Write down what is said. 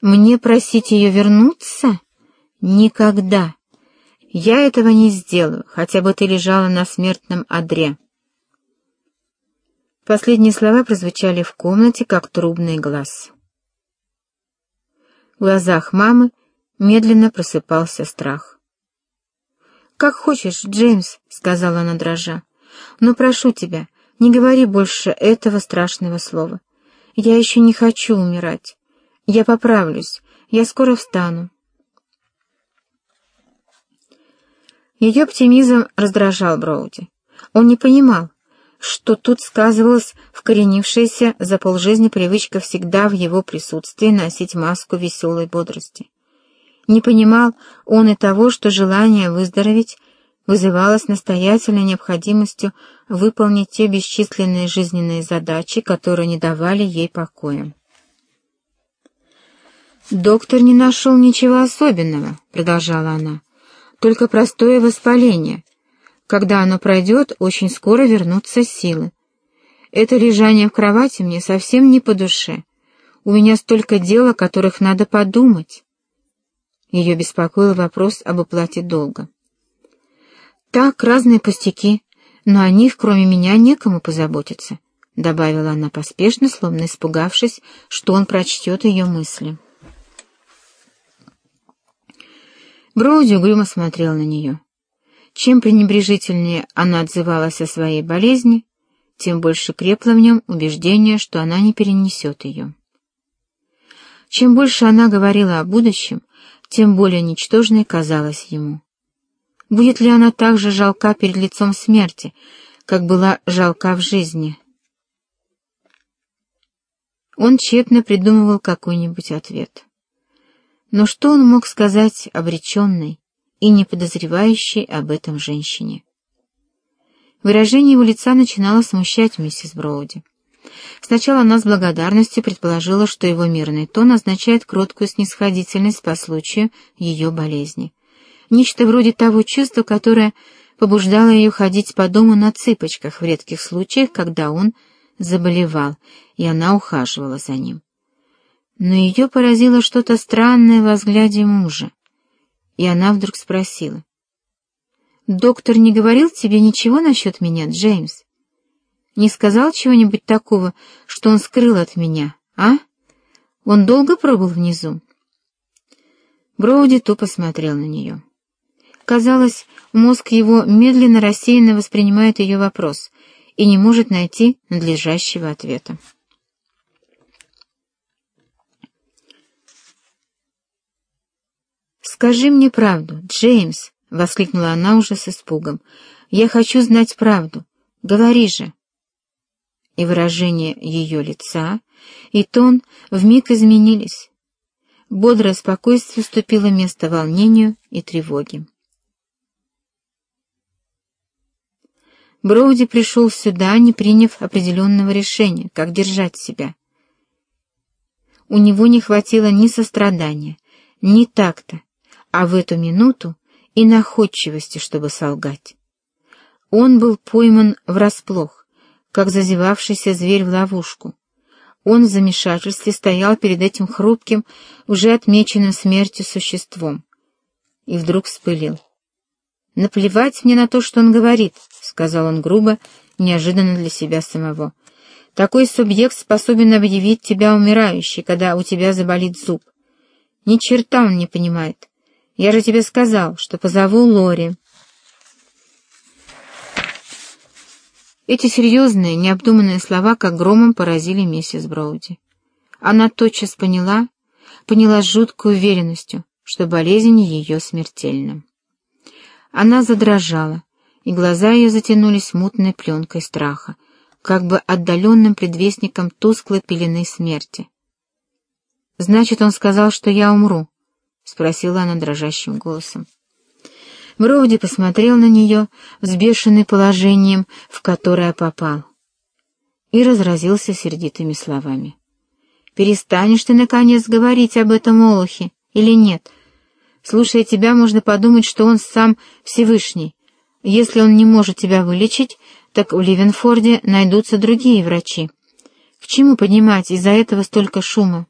Мне просить ее вернуться? Никогда. Я этого не сделаю, хотя бы ты лежала на смертном одре. Последние слова прозвучали в комнате, как трубный глаз. В глазах мамы медленно просыпался страх. «Как хочешь, Джеймс», — сказала она дрожа, — «но прошу тебя, не говори больше этого страшного слова. Я еще не хочу умирать. Я поправлюсь, я скоро встану». Ее оптимизм раздражал Броуди. Он не понимал, что тут сказывалась вкоренившаяся за полжизни привычка всегда в его присутствии носить маску веселой бодрости. Не понимал он и того, что желание выздороветь вызывалось настоятельной необходимостью выполнить те бесчисленные жизненные задачи, которые не давали ей покоя. «Доктор не нашел ничего особенного», — продолжала она, — «только простое воспаление. Когда оно пройдет, очень скоро вернутся силы. Это лежание в кровати мне совсем не по душе. У меня столько дел, о которых надо подумать». Ее беспокоил вопрос об оплате долга. «Так, разные пустяки, но о них, кроме меня, некому позаботиться», — добавила она поспешно, словно испугавшись, что он прочтет ее мысли. Броуди угрюмо смотрел на нее. Чем пренебрежительнее она отзывалась о своей болезни, тем больше крепло в нем убеждение, что она не перенесет ее. Чем больше она говорила о будущем, тем более ничтожной казалась ему. Будет ли она так же жалка перед лицом смерти, как была жалка в жизни? Он тщетно придумывал какой-нибудь ответ. Но что он мог сказать обреченной и не подозревающей об этом женщине? Выражение его лица начинало смущать миссис Броуди. Сначала она с благодарностью предположила, что его мирный тон означает кроткую снисходительность по случаю ее болезни. Нечто вроде того чувства, которое побуждало ее ходить по дому на цыпочках в редких случаях, когда он заболевал, и она ухаживала за ним. Но ее поразило что-то странное во взгляде мужа, и она вдруг спросила. «Доктор не говорил тебе ничего насчет меня, Джеймс?» Не сказал чего-нибудь такого, что он скрыл от меня, а? Он долго пробыл внизу?» Броуди тупо смотрел на нее. Казалось, мозг его медленно рассеянно воспринимает ее вопрос и не может найти надлежащего ответа. «Скажи мне правду, Джеймс!» — воскликнула она уже с испугом. «Я хочу знать правду. Говори же!» и выражение ее лица, и тон вмиг изменились. Бодрое спокойствие уступило место волнению и тревоге. Броуди пришел сюда, не приняв определенного решения, как держать себя. У него не хватило ни сострадания, ни такта, а в эту минуту и находчивости, чтобы солгать. Он был пойман врасплох, как зазевавшийся зверь в ловушку. Он в замешательстве стоял перед этим хрупким, уже отмеченным смертью существом. И вдруг вспылил. «Наплевать мне на то, что он говорит», — сказал он грубо, неожиданно для себя самого. «Такой субъект способен объявить тебя умирающей, когда у тебя заболит зуб. Ни черта он не понимает. Я же тебе сказал, что позову Лори». Эти серьезные, необдуманные слова как громом поразили миссис Броуди. Она тотчас поняла, поняла с жуткой уверенностью, что болезнь ее смертельна. Она задрожала, и глаза ее затянулись мутной пленкой страха, как бы отдаленным предвестником тусклой пелены смерти. «Значит, он сказал, что я умру?» — спросила она дрожащим голосом. Броуди посмотрел на нее, взбешенный положением, в которое попал, и разразился сердитыми словами. «Перестанешь ты, наконец, говорить об этом Олухе или нет? Слушая тебя, можно подумать, что он сам Всевышний. Если он не может тебя вылечить, так в Ливенфорде найдутся другие врачи. К чему поднимать из-за этого столько шума?»